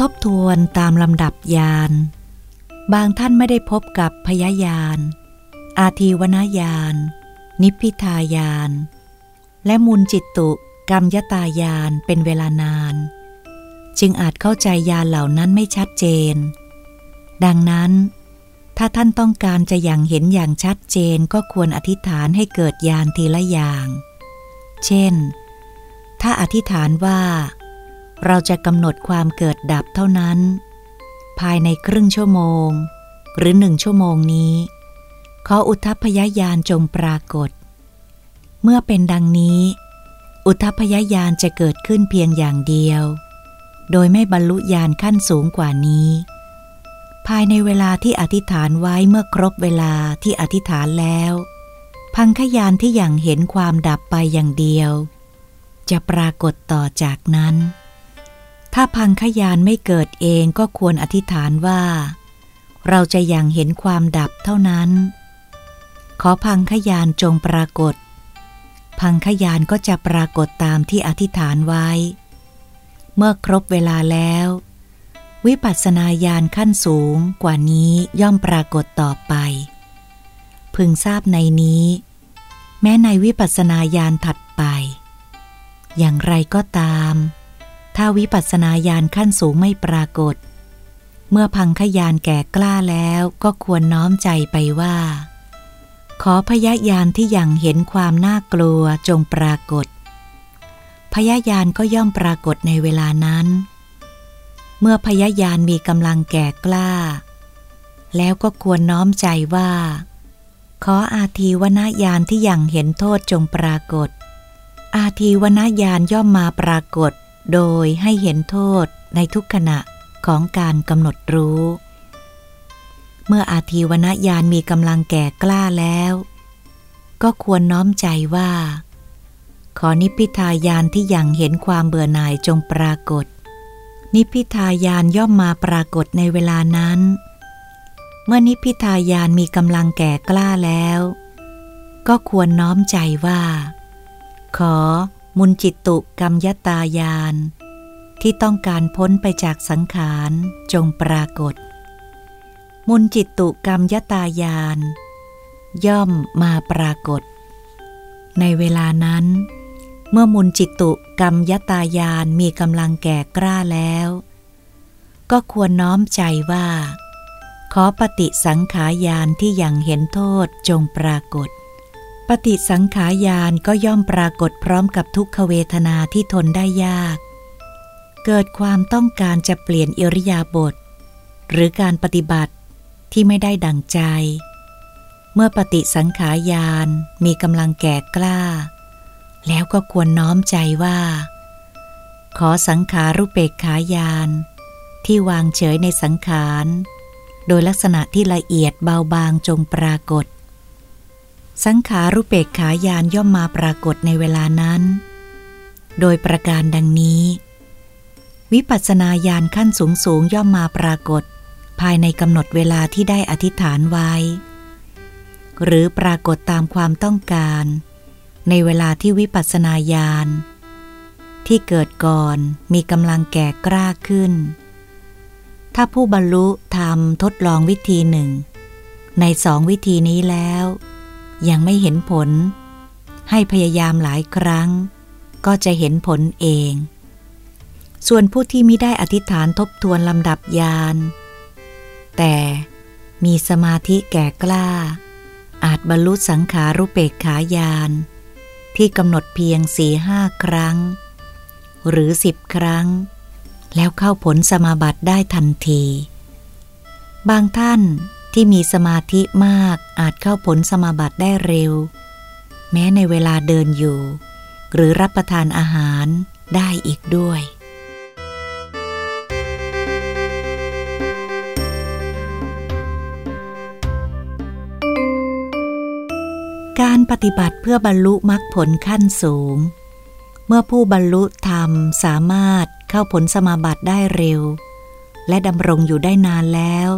รทบทวนตามลำดับยาน บางท่านไม่ได้พบกับพยายาน อาทีวนายาน นิพพิทายาน และมูลจิตตุกรรมยตายานเป็นเวลานาน จึงอาจเข้าใจยานเหล่านั้นไม่ชัดเจน ดังนั้น ถ้าท่านต้องการจะอย่างเห็นอย่างชัดเจนก็ควรอธิษฐานให้เกิดยานทีละอย่าง เช่น ถ้าอธิษฐานว่า เราจะกำหนดความเกิดดับเท่านั้น ภายในครึ่งชั่วโมง หรือหนึ่งชั่วโมงนี้ ขออุทัพยายานจงปรากฏ เมื่อเป็นดังนี้ อุทัพพยายานจะเกิดขึ้นเพียงอย่างเดียว โดยไม่บรรลุญาณขั้นสูงกว่านี้ ภายในเวลาที่อธิษฐานไว้เมื่อครบเวลาที่อธิษฐานแล้ว พังขยานที่อย่างเห็นความดับไปอย่างเดียว จะปรากฏต่อจากนั้น ถ้าพังขยานไม่เกิดเองก็ควรอธิษฐานว่า เราจะย่างเห็นความดับเท่านั้น ขอพังขยานจงปรากฏ พังขยานก็จะปรากฏตามที่อธิษฐานไว้ เมื่อครบเวลาแล้ว วิปัสสนาญาณขั้นสูงกว่านี้ย่อมปรากฏต่อไป พึงทราบในนี้ แม้ในวิปัสสนาญาณถัดไป อย่างไรก็ตาม ถ้าวิปัสสนาญาณขั้นสูงไม่ปรากฏ เมื่อพังขยานแก่กล้าแล้วก็ควรน้อมใจไปว่า ขอพยายานที่ยังเห็นความน่ากลัวจงปรากฏ พยายานก็ย่อมปรากฏในเวลานั้น เมื่อพยายานมีกำลังแก่กล้า แล้วก็ควรน้อมใจว่า ขออาทีวนาญาณที่ยังเห็นโทษจงปรากฏอาทีวนาญาณย่อมมาปรากฏ โดยให้เห็นโทษในทุกขณะของการกำหนดรู้ เมื่ออาทีวนญาณมีกำลังแก่กล้าแล้ว ก็ควรน้อมใจว่า ขอนิพพิทายานที่ยังเห็นความเบื่อหน่ายจงปรากฏ นิพพิทายานย่อมมาปรากฏในเวลานั้น เมื่อนิพพิทายานมีกำลังแก่กล้าแล้ว ก็ควรน้อมใจว่า ขอ มุนจิตตุกรรมยตายาน ที่ต้องการพ้นไปจากสังขารจงปรากฏ มุนจิตตุกรรมยตายาน ย่อมมาปรากฏ ในเวลานั้น เมื่อมุนจิตตุกรรมยตายานมีกำลังแก่กล้าแล้ว ก็ควรน้อมใจว่า ขอปฏิสังขายานที่ยังเห็นโทษจงปรากฏ ปฏิสังขายานก็ย่อมปรากฏพร้อมกับทุกขเวทนาที่ทนได้ยาก เกิดความต้องการจะเปลี่ยนอิริยาบถหรือการปฏิบัติที่ไม่ได้ดังใจ เมื่อปฏิสังขายานมีกำลังแก่กล้า แล้วก็ควรน้อมใจว่า ขอสังขารุเปกขายาน ที่วางเฉยในสังขาร โดยลักษณะที่ละเอียดเบาบางจงปรากฏ สังขารุเปกขายานย่อมมาปรากฏในเวลานั้น โดยประการดังนี้ วิปัสสนาญาณขั้นสูงสูงย่อมมาปรากฏ ภายในกำหนดเวลาที่ได้อธิษฐานไว้ หรือปรากฏตามความต้องการ ในเวลาที่วิปัสสนาญาณที่เกิดก่อนมีกำลังแก่กล้าขึ้น ถ้าผู้บรรลุทำทดลองวิธีหนึ่ง ในสองวิธีนี้แล้ว ยังไม่เห็นผล ให้พยายามหลายครั้ง ก็จะเห็นผลเอง ส่วนผู้ที่ไมิได้อธิษฐานทบทวนลำดับยาน แต่มีสมาธิแก่กล้า อาจบรรลุสังขารุเปกขายาน ที่กำหนดเพียงสี่ห้าครั้ง หรือสิบครั้ง แล้วเข้าผลสมาบัติได้ทันที บางท่าน ที่มีสมาธิมากอาจเข้าผลสมาบัติได้เร็ว แม้ในเวลาเดินอยู่ หรือรับประทานอาหารได้อีกด้วย การปฏิบัติเพื่อบรรลุมรรคผลขั้นสูง เมื่อผู้บรรลุธรรมสามารถเข้าผลสมาบัติได้เร็ว และดำรงอยู่ได้นานแล้ว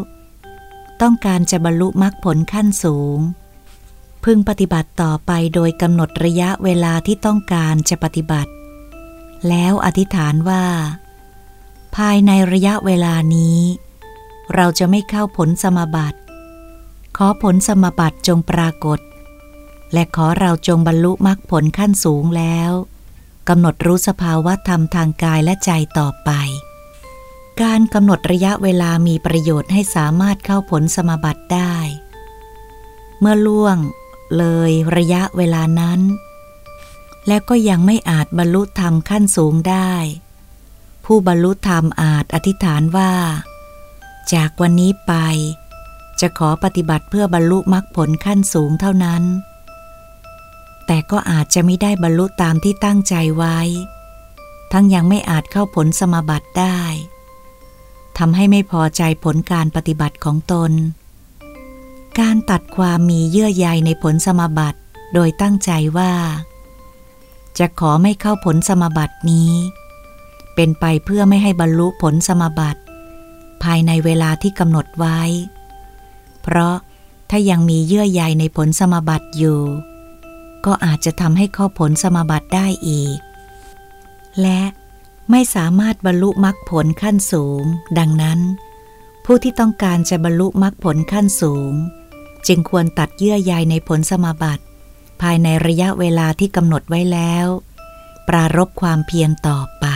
ต้องการจะบรรลุมรรคผลขั้นสูง พึงปฏิบัติต่อไปโดยกำหนดระยะเวลาที่ต้องการจะปฏิบัติ แล้วอธิษฐานว่า ภายในระยะเวลานี้ เราจะไม่เข้าผลสมบัติ ขอผลสมบัติจงปรากฏ และขอเราจงบรรลุมรรคผลขั้นสูงแล้วกำหนดรู้สภาวะธรรมทางกายและใจต่อไป การกำหนดระยะเวลามีประโยชน์ให้สามารถเข้าผลสมบัติได้ เมื่อล่วงเลยระยะเวลานั้น แล้วก็ยังไม่อาจบรรลุธรรมขั้นสูงได้ ผู้บรรลุธรรมอาจอธิษฐานว่า จากวันนี้ไป จะขอปฏิบัติเพื่อบรรลุมรรคผลขั้นสูงเท่านั้น แต่ก็อาจจะไม่ได้บรรลุตามที่ตั้งใจไว้ ทั้งยังไม่อาจเข้าผลสมบัติได้ ทำให้ไม่พอใจผลการปฏิบัติของตน การตัดความมีเยื่อใยในผลสมบัติโดยตั้งใจว่า จะขอไม่เข้าผลสมบัตินี้ เป็นไปเพื่อไม่ให้บรรลุผลสมบัติ ภายในเวลาที่กำหนดไว้ เพราะถ้ายังมีเยื่อใยในผลสมบัติอยู่ ก็อาจจะทำให้เข้าผลสมบัติได้อีก และ ไม่สามารถบรรลุมรรคผลขั้นสูง ดังนั้น ผู้ที่ต้องการจะบรรลุมรรคผลขั้นสูง จึงควรตัดเยื่อใยในผลสมบัติ ภายในระยะเวลาที่กำหนดไว้แล้ว ปรารบความเพียรต่อไป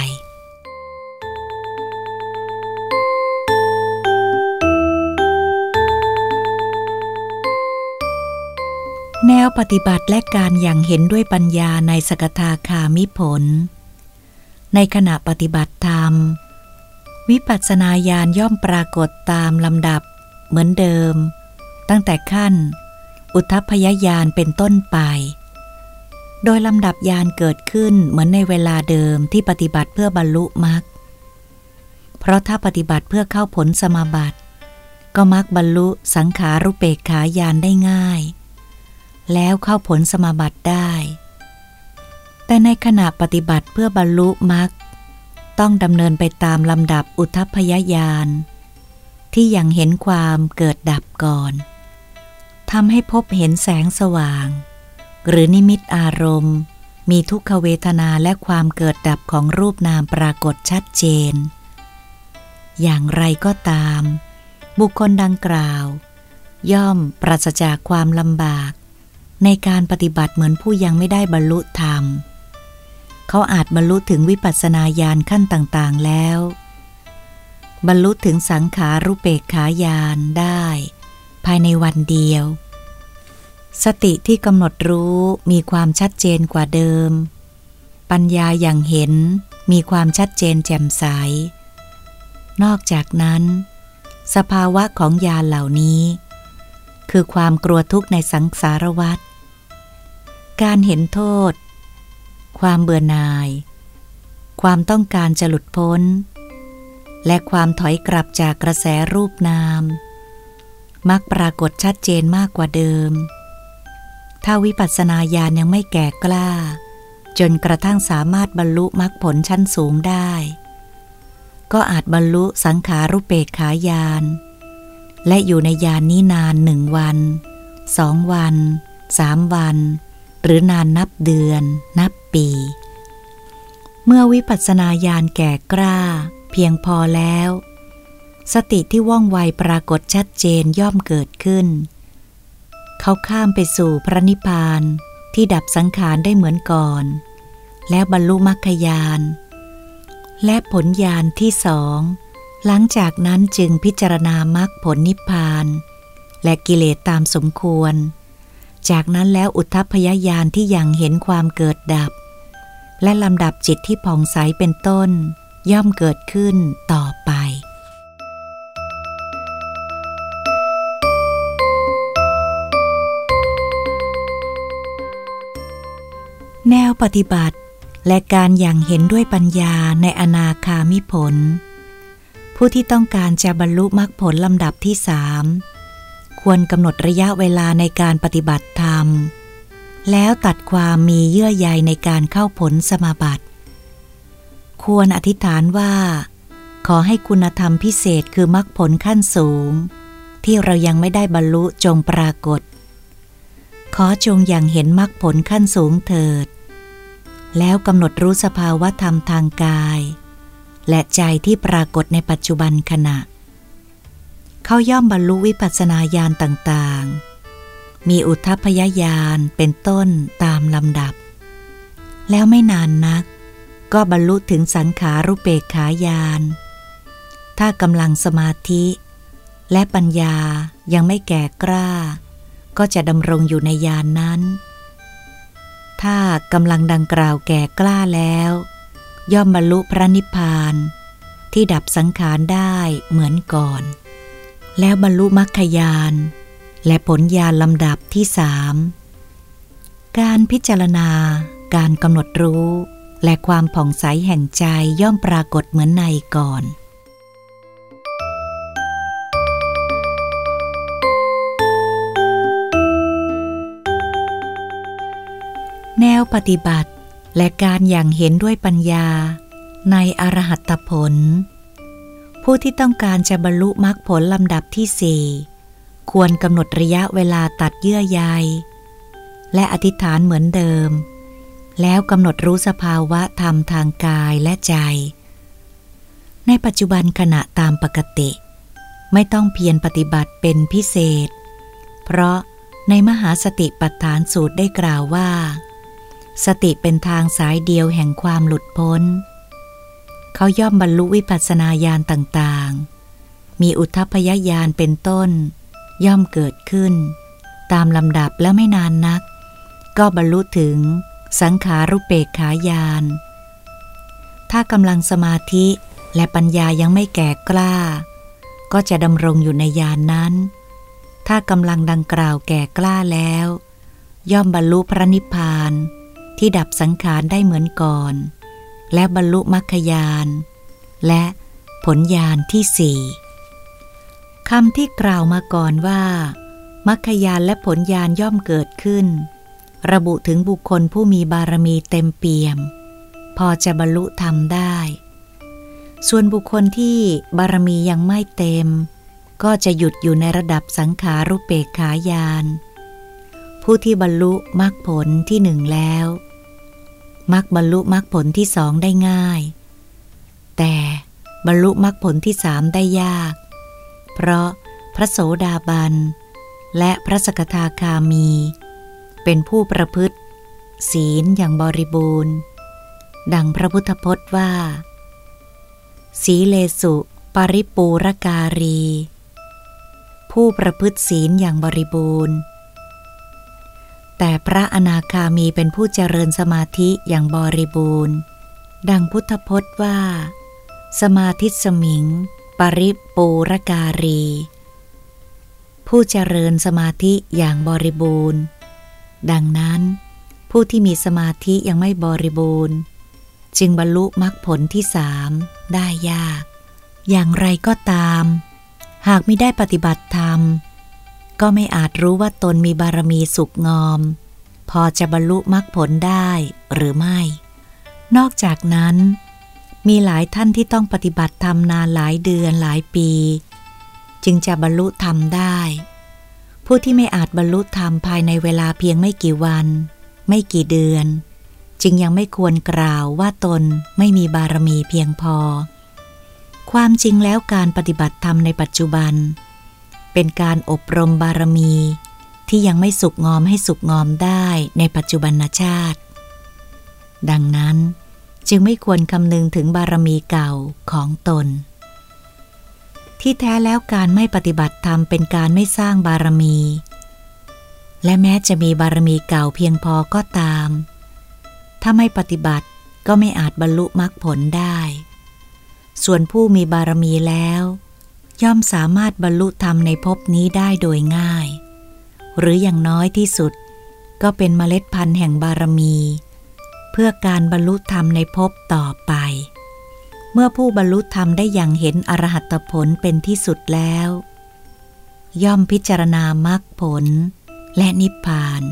แนวปฏิบัติและการอย่างเห็นด้วยปัญญาในสกทาคามิผล ในขณะปฏิบัติธรรม วิปัสสนาญาณย่อมปรากฏตามลำดับเหมือนเดิม ตั้งแต่ขั้น อุทพยญาณเป็นต้นไป โดยลำดับญาณเกิดขึ้นเหมือนในเวลาเดิมที่ปฏิบัติเพื่อบรรลุมรรคเพราะถ้าปฏิบัติเพื่อเข้าผลสมาบัติ ก็มักบรรลุสังขารุเปกขายานได้ง่าย แล้วเข้าผลสมาบัติได้ แต่ในขณะปฏิบัติเพื่อบรรลุมรรคต้องดำเนินไปตามลำดับอุทพยญาณที่ยังเห็นความเกิดดับก่อนทำให้พบเห็นแสงสว่าง หรือนิมิตอารมณ์ มีทุกขเวทนาและความเกิดดับของรูปนามปรากฏชัดเจน อย่างไรก็ตาม บุคคลดังกล่าว ย่อมปราศจากความลำบาก ในการปฏิบัติเหมือนผู้ยังไม่ได้บรรลุธรรม เขาอาจบรรลุถึงวิปัสสนาญาณขั้นต่างๆแล้ว บรรลุถึงสังขารุเปกขายานได้ ภายในวันเดียว สติที่กำหนดรู้มีความชัดเจนกว่าเดิม ปัญญาอย่างเห็นมีความชัดเจนแจ่มใส นอกจากนั้น สภาวะของยาเหล่านี้ คือความกลัวทุกข์ในสังสารวัฏการเห็นโทษ ความเบื่อหน่าย ความต้องการจะหลุดพ้น และความถอยกลับจากกระแสรูปนาม มักปรากฏชัดเจนมากกว่าเดิม ถ้าวิปัสสนาญาณยังไม่แก่กล้า จนกระทั่งสามารถบรรลุมรรคผลชั้นสูงได้ ก็อาจบรรลุสังขารุเปกขายาน และอยู่ในยานนี้นานหนึ่งวันสองวันสามวัน หรือนานนับเดือน นับ ปี เมื่อวิปัสสนาญาณแก่กล้า เพียงพอแล้ว สติที่ว่องไวปรากฏชัดเจนย่อมเกิดขึ้น เขาข้ามไปสู่พระนิพพานที่ดับสังขารได้เหมือนก่อน แล้วบรรลุมรรคยานและผลญาณที่สองหลังจากนั้นจึงพิจารณามรรคผลนิพพาน และกิเลสตามสมควร จากนั้นแล้วอุทพยญาณที่ยังเห็นความเกิดดับ และลำดับจิตที่ผ่องใสเป็นต้น ย่อมเกิดขึ้นต่อไป แนวปฏิบัติ และการอย่างเห็นด้วยปัญญาในอนาคามิผล ผู้ที่ต้องการจะบรรลุมรรคผลลำดับที่สามควรกำหนดระยะเวลาในการปฏิบัติธรรม แล้วตัดความมีเยื่อใยในการเข้าผลสมาบัติ ควรอธิษฐานว่า ขอให้คุณธรรมพิเศษคือมรรคผลขั้นสูง ที่เรายังไม่ได้บรรลุจงปรากฏ ขอจงอย่างเห็นมรรคผลขั้นสูงเถิด แล้วกำหนดรู้สภาวะธรรมทางกาย และใจที่ปรากฏในปัจจุบันขณะ เขาย่อมบรรลุวิปัสสนาญาณต่างๆ มีอุทพยญาณเป็นต้นตามลำดับ แล้วไม่นานนัก ก็บรรลุถึงสังขารุเปกขายาน ถ้ากำลังสมาธิ และปัญญายังไม่แก่กล้า ก็จะดำรงอยู่ในยานนั้น ถ้ากำลังดังกล่าวแก่กล้าแล้ว ย่อมบรรลุพระนิพพานที่ดับสังขารได้เหมือนก่อน แล้วบรรลุมรรคยาน และผลญาณลำดับที่สามการพิจารณา การกำหนดรู้ และความผ่องใสแห่งใจย่อมปรากฏเหมือนในก่อนแนวปฏิบัติและการอย่างเห็นด้วยปัญญา ในอรหัตผล ผู้ที่ต้องการจะบรรลุมรรคผลลำดับที่สี่ ควรกำหนดระยะเวลาตัดเยื่อใย และอธิษฐานเหมือนเดิม แล้วกำหนดรู้สภาวะธรรมทางกายและใจ ในปัจจุบันขณะตามปกติ ไม่ต้องเพียรปฏิบัติเป็นพิเศษ เพราะในมหาสติปัฏฐานสูตรได้กล่าวว่า สติเป็นทางสายเดียวแห่งความหลุดพ้น เขาย่อมบรรลุวิปัสสนาญาณต่างๆ มีอุทพยญาณเป็นต้น ย่อมเกิดขึ้น ตามลำดับแล้วไม่นานนัก ก็บรรลุถึงสังขารุเปกขายาน ถ้ากำลังสมาธิและปัญญายังไม่แก่กล้า ก็จะดำรงอยู่ในยานนั้น ถ้ากำลังดังกล่าวแก่กล้าแล้ว ย่อมบรรลุพระนิพพานที่ดับสังขารได้เหมือนก่อน และบรรลุมรรคยาน และผลยานที่สี่ คำที่กล่าวมาก่อนว่ามรรคยานและผลยานย่อมเกิดขึ้น ระบุถึงบุคคลผู้มีบารมีเต็มเปี่ยม พอจะบรรลุธรรมได้ ส่วนบุคคลที่บารมียังไม่เต็ม ก็จะหยุดอยู่ในระดับสังขารุเปกขายาน ผู้ที่บรรลุมรรคผลที่หนึ่งแล้วมักบรรลุมรรคผลที่สองได้ง่าย แต่บรรลุมรรคผลที่สามได้ยาก เพราะพระโสดาบัน และพระสกทาคามี เป็นผู้ประพฤติ ศีลอย่างบริบูรณ์ ดังพระพุทธพจน์ว่า สีเลสุปริปูรการี ผู้ประพฤติศีลอย่างบริบูรณ์ แต่พระอนาคามีเป็นผู้เจริญสมาธิอย่างบริบูรณ์ ดังพุทธพจน์ว่า สมาธิสมิง ปริปูรการี ผู้เจริญสมาธิอย่างบริบูรณ์ ดังนั้น ผู้ที่มีสมาธิยังไม่บริบูรณ์ จึงบรรลุมรรคผลที่สามได้ยาก อย่างไรก็ตาม หากไม่ได้ปฏิบัติธรรม ก็ไม่อาจรู้ว่าตนมีบารมีสุกงอม พอจะบรรลุมรรคผลได้หรือไม่ นอกจากนั้น มีหลายท่านที่ต้องปฏิบัติธรรมนานหลายเดือนหลายปี จึงจะบรรลุธรรมได้ ผู้ที่ไม่อาจบรรลุธรรมภายในเวลาเพียงไม่กี่วัน ไม่กี่เดือน จึงยังไม่ควรกล่าวว่าตนไม่มีบารมีเพียงพอ ความจริงแล้วการปฏิบัติธรรมในปัจจุบัน เป็นการอบรมบารมีที่ยังไม่สุกงอมให้สุกงอมได้ในปัจจุบันชาติ ดังนั้น จึงไม่ควรคำนึงถึงบารมีเก่าของตน ที่แท้แล้วการไม่ปฏิบัติธรรมเป็นการไม่สร้างบารมี และแม้จะมีบารมีเก่าเพียงพอก็ตาม ถ้าไม่ปฏิบัติก็ไม่อาจบรรลุมรรคผลได้ ส่วนผู้มีบารมีแล้ว ย่อมสามารถบรรลุธรรมในภพนี้ได้โดยง่าย หรืออย่างน้อยที่สุดก็เป็นเมล็ดพันธุ์แห่งบารมี พื่อการบรรลุธรรมในภพต่อไป เมื่อผู้บรรลุธรรมได้อย่างเห็นอรหัตผลเป็นที่สุดแล้ว ย่อมพิจารณามรรคผลและนิพพาน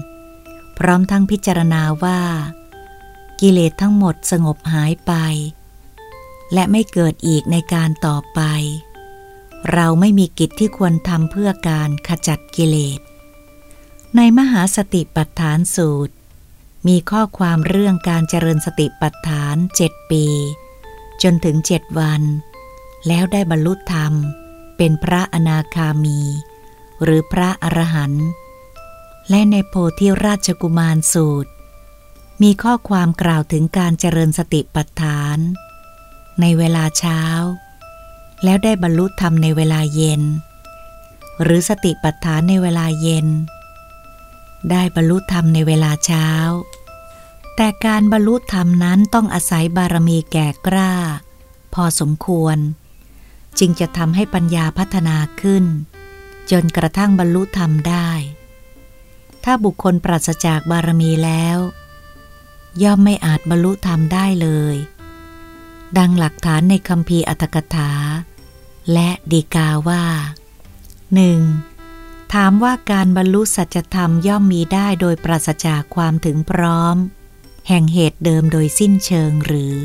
พร้อมทั้งพิจารณาว่า กิเลสทั้งหมดสงบหายไป และไม่เกิดอีกในการต่อไป เราไม่มีกิจที่ควรทำเพื่อการขจัดกิเลส ในมหาสติปัฏฐานสูตร มีข้อความเรื่องการเจริญสติปัฏฐานเจ็ดปี จนถึงเจ็ดวัน แล้วได้บรรลุธรรม เป็นพระอนาคามี หรือพระอรหันต์และในโพธิราชกุมารสูตร มีข้อความกล่าวถึงการเจริญสติปัฏฐาน ในเวลาเช้า แล้วได้บรรลุธรรมในเวลาเย็น หรือสติปัฏฐานในเวลาเย็น ได้บรรลุธรรมในเวลาเช้า แต่การบรรลุธรรมนั้นต้องอาศัยบารมีแก่กล้า พอสมควร จึงจะทำให้ปัญญาพัฒนาขึ้น จนกระทั่งบรรลุธรรมได้ ถ้าบุคคลปราศจากบารมีแล้ว ย่อมไม่อาจบรรลุธรรมได้เลย ดังหลักฐานในคำพีอัตถกถา และดีกาว่าหนึ่งถามว่าการบรรลุสัจธรรมย่อมมีได้โดยปราศจากความถึงพร้อม แห่งเหตุเดิมโดยสิ้นเชิงหรือ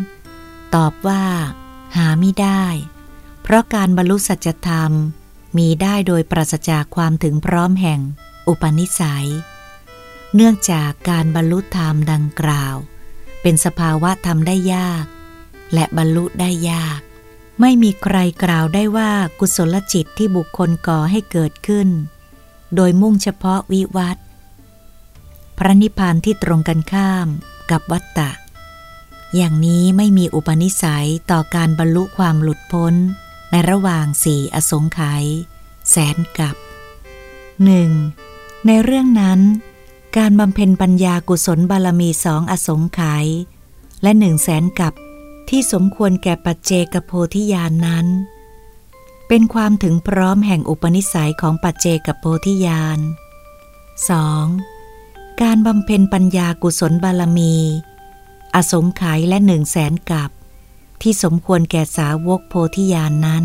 2. ตอบว่า หาไม่ได้ เพราะการบรรลุสัจธรรมมีได้โดยปราศจากความถึงพร้อมแห่งอุปนิสัย เนื่องจากการบรรลุธรรมดังกล่าว เป็นสภาวะธรรมได้ยาก และบรรลุได้ยาก ไม่มีใครกล่าวได้ว่ากุศลจิตที่บุคคลก่อให้เกิดขึ้น โดยมุ่งเฉพาะวิวัตร พระนิพพานที่ตรงกันข้ามกับวัตตะ อย่างนี้ไม่มีอุปนิสัยต่อการบรรลุความหลุดพ้น ในระหว่างสี่อสงไขยแสนกับหนึ่งในเรื่องนั้น การบำเพ็ญปัญญากุศลบารมีสองอสงไขยและหนึ่งแสนกับที่สมควรแก่ปัจเจกโพธิญาณนนั้น เป็นความถึงพร้อมแห่งอุปนิสัยของปัจเจกโพธิญาณ 2. การบำเพ็ญปัญญากุศลบารมี อสงไขยและหนึ่งแสนกับ ที่สมควรแก่สาวกโพธิญาณนนั้น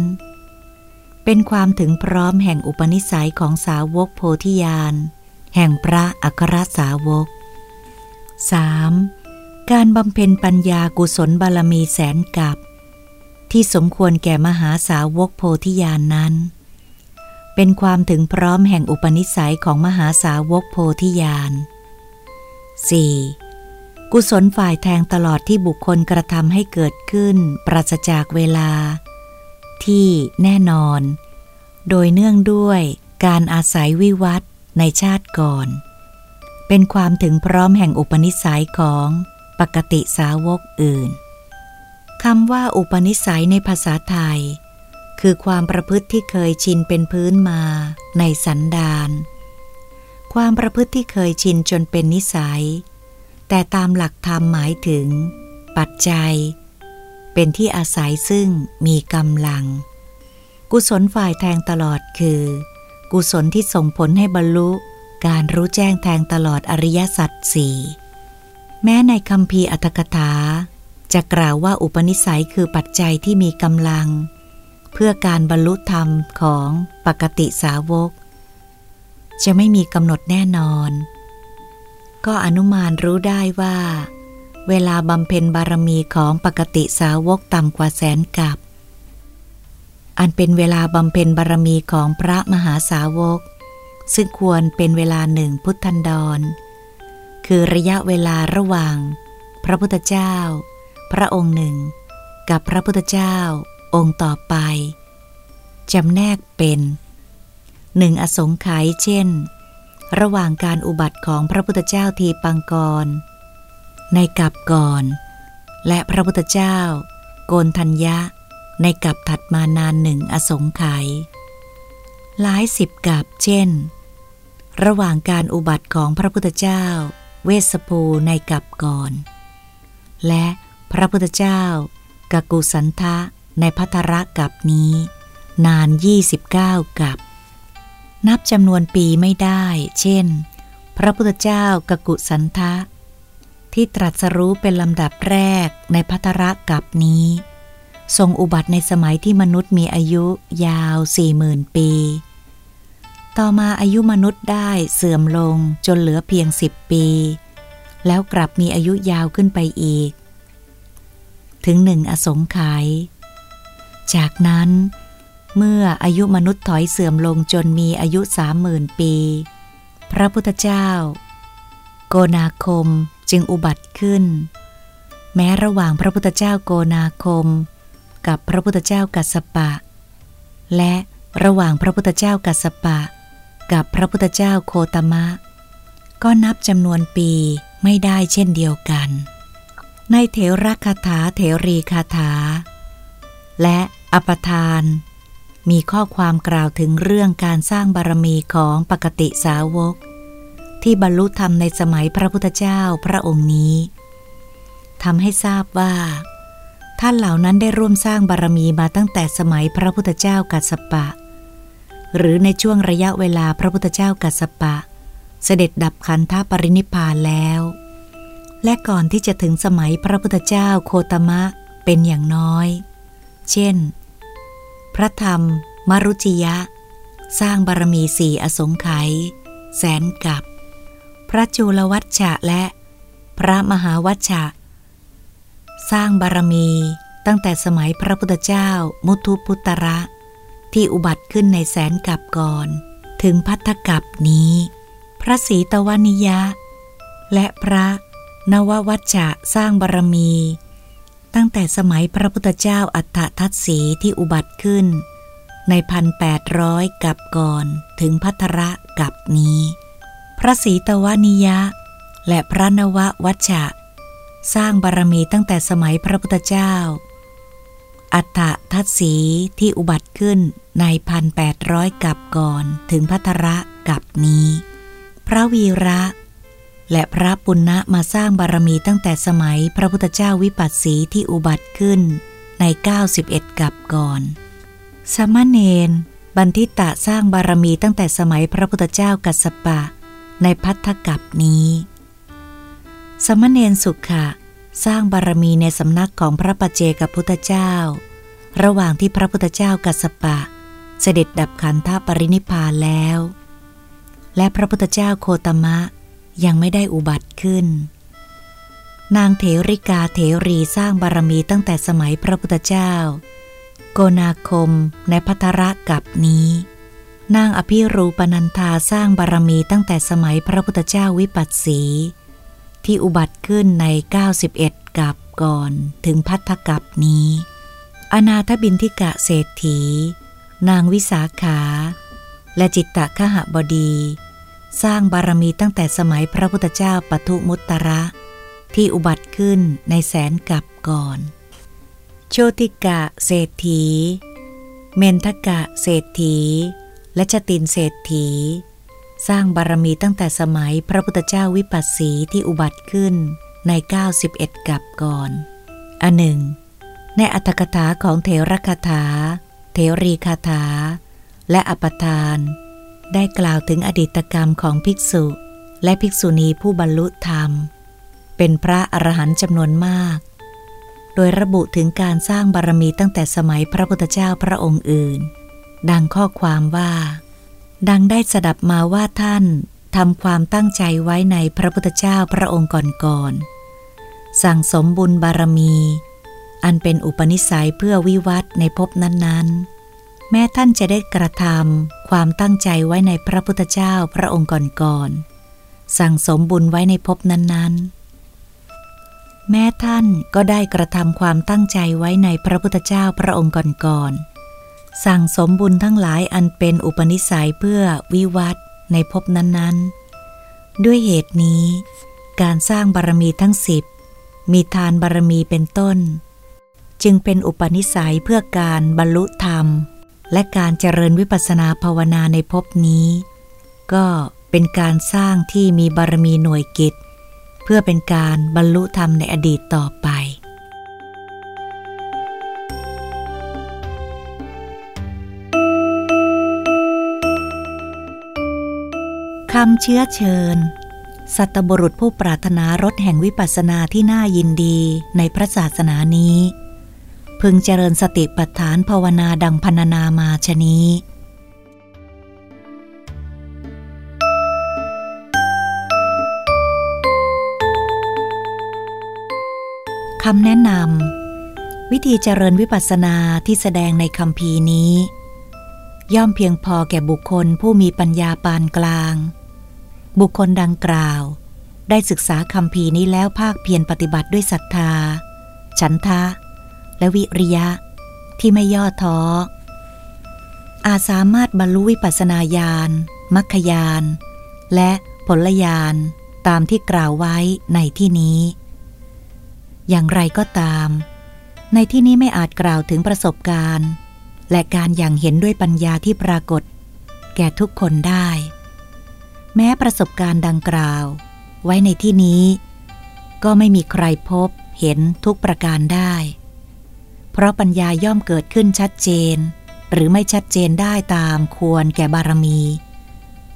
เป็นความถึงพร้อมแห่งอุปนิสัยของสาวกโพธิญาณแห่งพระอัครสาวก 3. การบำเพ็ญปัญญากุศลบารมีแสนกับ ที่สมควรแก่มหาสาวกโพธิญาณนนั้น เป็นความถึงพร้อมแห่งอุปนิสัยของมหาสาวกโพธิญาณ 4. กุศลฝ่ายแทงตลอดที่บุคคลกระทำให้เกิดขึ้น ปราศจากเวลา ที่แน่นอน โดยเนื่องด้วยการอาศัยวิวัตในชาติก่อน เป็นความถึงพร้อมแห่งอุปนิสัยของปกติสาวกอื่นคำว่าอุปนิสัยในภาษาไทย คือความประพฤติที่เคยชินเป็นพื้นมาในสันดาน ความประพฤติที่เคยชินจนเป็นนิสัย แต่ตามหลักธรรมหมายถึง ปัจจัย เป็นที่อาศัยซึ่งมีกำลัง กุศลฝ่ายแทงตลอดคือ กุศลที่ส่งผลให้บรรลุการรู้แจ้งแทงตลอดอริยสัจสี่แม้ในคำพีอัตถกถา จะกล่าวว่าอุปนิสัยคือปัจจัยที่มีกำลัง เพื่อการบรรลุธรรมของปกติสาวก จะไม่มีกำหนดแน่นอน ก็อนุมานรู้ได้ว่า เวลาบำเพ็ญบารมีของปกติสาวกต่ำกว่าแสนกับ อันเป็นเวลาบำเพ็ญบารมีของพระมหาสาวก ซึ่งควรเป็นเวลาหนึ่งพุทธันดร คือระยะเวลาระหว่าง พระพุทธเจ้า พระองค์หนึ่ง กับพระพุทธเจ้าองค์ต่อไปจำแนกเป็น หนึ่งอสงไขยเช่น ระหว่างการอุบัติของพระพุทธเจ้าทีปังกร ในกับก่อน และพระพุทธเจ้า โกนทัญญะ ในกับถัดมานานหนึ่งอสงไขยหลายสิบกับเช่น ระหว่างการอุบัติของพระพุทธเจ้า เวสภูในกับก่อน และพระพุทธเจ้ากกุสันทะในพัทรกับนี้ นาน 29 กับ นับจำนวนปีไม่ได้ เช่น พระพุทธเจ้ากกุสันทะ ที่ตรัสรู้เป็นลำดับแรกในพัทรกับนี้ ทรงอุบัติในสมัยที่มนุษย์มีอายุยาวสี่หมื่นปี ต่อมาอายุมนุษย์ได้เสื่อมลงจนเหลือเพียงสิบปี แล้วกลับมีอายุยาวขึ้นไปอีก ถึงหนึ่งอสงไขยจากนั้น เมื่ออายุมนุษย์ถอยเสื่อมลงจนมีอายุสามหมื่นปี พระพุทธเจ้า โกนาคมจึงอุบัติขึ้น แม้ระหว่างพระพุทธเจ้าโกนาคม กับพระพุทธเจ้ากัสปะ และระหว่างพระพุทธเจ้ากัสปะ กับพระพุทธเจ้าโคตมะ ก็นับจำนวนปีไม่ได้เช่นเดียวกัน ในเถรคาถาเถรีคาถา และอปทาน มีข้อความกล่าวถึงเรื่องการสร้างบารมีของปกติสาวก ที่บรรลุธรรมในสมัยพระพุทธเจ้าพระองค์นี้ทำให้ทราบว่า ท่านเหล่านั้นได้ร่วมสร้างบารมีมาตั้งแต่สมัยพระพุทธเจ้ากัสปะ หรือในช่วงระยะเวลาพระพุทธเจ้ากัสปะ เสด็จดับขันธปรินิพานแล้ว และก่อนที่จะถึงสมัยพระพุทธเจ้าโคตมะเป็นอย่างน้อย เช่น พระธรรม มรุจิยะ สร้างบารมีสี่อสงไขยแสนกับ พระจุลวัชชะและพระมหาวัชชะ สร้างบารมีตั้งแต่สมัยพระพุทธเจ้ามุทุพุตระ ที่อุบัติขึ้นในแสนกับก่อน ถึงพัทธกับนี้ พระศรีตวานิยะ และพระนววัชชะสร้างบารมี ตั้งแต่สมัยพระพุทธเจ้าอัฏฐทัตสีที่อุบัติขึ้น ในพันแปดร้อยกับก่อนถึงพัทระกับนี้ พระศรีตวานิยะ และพระนววัชชะ สร้างบารมีตั้งแต่สมัยพระพุทธเจ้า อัฏฐทัตสีที่อุบัติขึ้นในพันแปดร้อยกับก่อนถึงพัทระกับนี้ พระวีระ และพระปุณณะมาสร้างบารมีตั้งแต่สมัยพระพุทธเจ้าวิปัสสีที่อุบัติขึ้นใน 91 กับก่อน สมณเณรบันทิตะสร้างบารมีตั้งแต่สมัยพระพุทธเจ้ากัสปะ ในพัทธกับนี้ สมณเณรสุขะ สร้างบารมีในสำนักของพระปเจกับพุทธเจ้า ระหว่างที่พระพุทธเจ้ากัสปะ เสด็จดับขันธปรินิพานแล้ว และพระพุทธเจ้าโคตมะ ยังไม่ได้อุบัติขึ้น นางเถริกาเถรีสร้างบารมีตั้งแต่สมัยพระพุทธเจ้า โกนาคมในพัทระกับนี้ นางอภิรูปนันธาสร้างบารมีตั้งแต่สมัยพระพุทธเจ้าวิปัสสี ที่อุบัติขึ้นใน 91 กับก่อนถึงพัทธกับนี้ อนาถบินทิกะเศรษฐี นางวิสาขา และจิตตะขหบดี สร้างบารมีตั้งแต่สมัยพระพุทธเจ้าปทุมุตตระ ที่อุบัติขึ้นในแสนกับก่อน โชติกะเศรษฐี เมนทกะเศรษฐี และชตินเศรษฐี สร้างบารมีตั้งแต่สมัยพระพุทธเจ้าวิปัสสีที่อุบัติขึ้นใน 91 กับก่อน อันหนึ่ง ในอัตถกถาของเถรคาถาเถรีคาถา และอปทาน ได้กล่าวถึงอดีตกรรมของภิกษุ และภิกษุณีผู้บรรลุธรรม เป็นพระอรหันต์จำนวนมาก โดยระบุถึงการสร้างบารมีตั้งแต่สมัยพระพุทธเจ้าพระองค์อื่น ดังข้อความว่า ดังได้สดับมาว่าท่านทำความตั้งใจไว้ในพระพุทธเจ้าพระองค์ก่อนๆสั่งสมบุญบารมี อันเป็นอุปนิสัยเพื่อวิวัฒในภพนั้นๆ แม้ท่านจะได้กระทำความตั้งใจไว้ในพระพุทธเจ้าพระองค์ก่อนๆสั่งสมบุญไว้ในภพนั้นๆ แม้ท่านก็ได้กระทำความตั้งใจไว้ในพระพุทธเจ้าพระองค์ก่อนๆสั่งสมบุญทั้งหลายอันเป็นอุปนิสัยเพื่อวิวัตในภพนั้นๆ ด้วยเหตุนี้ การสร้างบารมีทั้งสิบมีทานบารมีเป็นต้น จึงเป็นอุปนิสัยเพื่อการบรรลุธรรม และการเจริญวิปัสนาภาวนาในภพนี้ ก็เป็นการสร้างที่มีบารมีหน่วยกิจ เพื่อเป็นการบรรลุธรรมในอดีตต่อไป คำเชื้อเชิญ สัตบุรุษผู้ปรารถนารถแห่งวิปัสสนาที่น่ายินดีในพระศาสนานี้ พึงเจริญสติปัฏฐานภาวนาดังพรรณนามาชนี้ คำแนะนำวิธีเจริญวิปัสสนาที่แสดงในคำพีนี้ ย่อมเพียงพอแก่บุคคลผู้มีปัญญาปานกลาง บุคคลดังกล่าว ได้ศึกษาคำพีนี้แล้วภาคเพียรปฏิบัติด้วยศรัทธา ฉันทะ และวิริยะ ที่ไม่ย่อท้อ อาจสามารถบรรลุวิปัสสนาญาณมัคคยาน และผลญาณตามที่กล่าวไว้ในที่นี้ อย่างไรก็ตาม ในที่นี้ไม่อาจกล่าวถึงประสบการณ์ และการอย่างเห็นด้วยปัญญาที่ปรากฏ แก่ทุกคนได้ แม้ประสบการณ์ดังกล่าว ไว้ในที่นี้ ก็ไม่มีใครพบเห็นทุกประการได้ เพราะปัญญาย่อมเกิดขึ้นชัดเจน หรือไม่ชัดเจนได้ตามควรแก่บารมี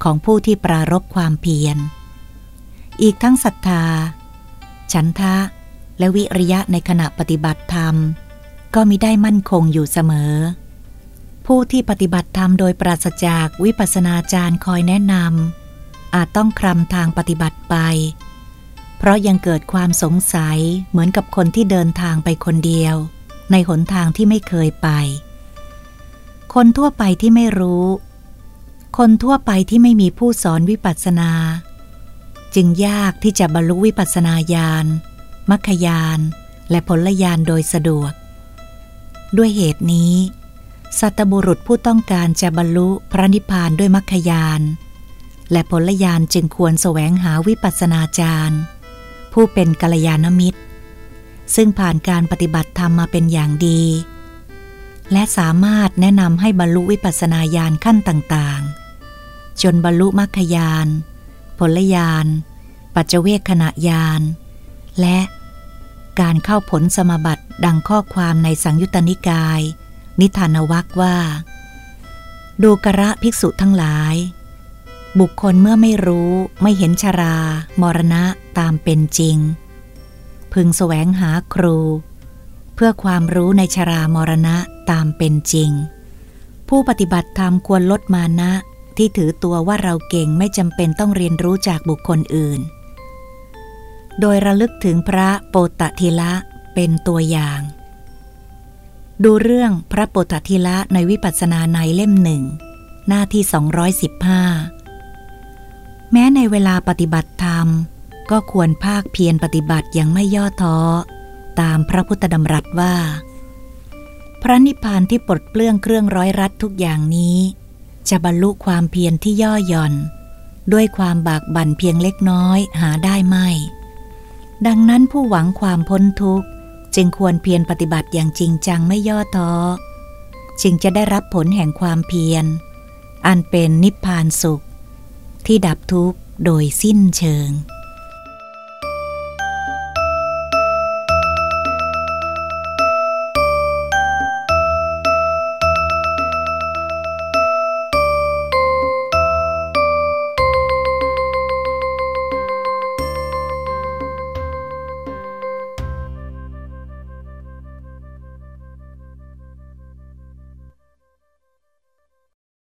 ของผู้ที่ปรารบความเพียร อีกทั้งศรัทธา ฉันทะ และวิริยะในขณะปฏิบัติธรรม ก็มิได้มั่นคงอยู่เสมอ ผู้ที่ปฏิบัติธรรมโดยปราศจากวิปัสสนาจารย์คอยแนะนำอาจต้องคลำทางปฏิบัติไป เพราะยังเกิดความสงสัยเหมือนกับคนที่เดินทางไปคนเดียว ในหนทางที่ไม่เคยไป คนทั่วไปที่ไม่รู้ คนทั่วไปที่ไม่มีผู้สอนวิปัสสนา จึงยากที่จะบรรลุวิปัสสนาญาณมัคคยานและผลญาณโดยสะดวก ด้วยเหตุนี้ สัตบุรุษผู้ต้องการจะบรรลุพระนิพพานด้วยมัคคยานและผลญาณจึงควรแสวงหาวิปัสสนาจารย์ ผู้เป็นกัลยาณมิตร ซึ่งผ่านการปฏิบัติธรรมมาเป็นอย่างดี และสามารถแนะนำให้บรรลุวิปัสสนาญาณขั้นต่างๆ จนบรรลุมัคคยานผลญาณปัจเจเวคขณะญาณและการเข้าผลสมบัติดังข้อความในสังยุตตนิกาย นิทานวักว่า ดูกระภิกษุทั้งหลาย บุคคลเมื่อไม่รู้ไม่เห็นชรา มรณะตามเป็นจริง พึงแสวงหาครู เพื่อความรู้ในชรามรณะตามเป็นจริง ผู้ปฏิบัติธรรมควรลดมานะ ที่ถือตัวว่าเราเก่งไม่จำเป็นต้องเรียนรู้จากบุคคลอื่น โดยระลึกถึงพระโปตทิละเป็นตัวอย่าง ดูเรื่องพระโปตทิละในวิปัสสนาในเล่มหนึ่งหน้าที่ 215 แม้ในเวลาปฏิบัติธรรม ก็ควรภาคเพียรปฏิบัติอย่างไม่ย่อท้อ ตามพระพุทธดำรัสว่า พระนิพพานที่ปลดเปลื้องเครื่องร้อยรัดทุกอย่างนี้ จะบรรลุความเพียรที่ย่อหย่อน ด้วยความบากบั่นเพียงเล็กน้อยหาได้ไม่ ดังนั้นผู้หวังความพ้นทุกข์ จึงควรเพียรปฏิบัติอย่างจริงจังไม่ย่อท้อ จึงจะได้รับผลแห่งความเพียร อันเป็นนิพพานสุข ที่ดับทุกข์โดยสิ้นเชิง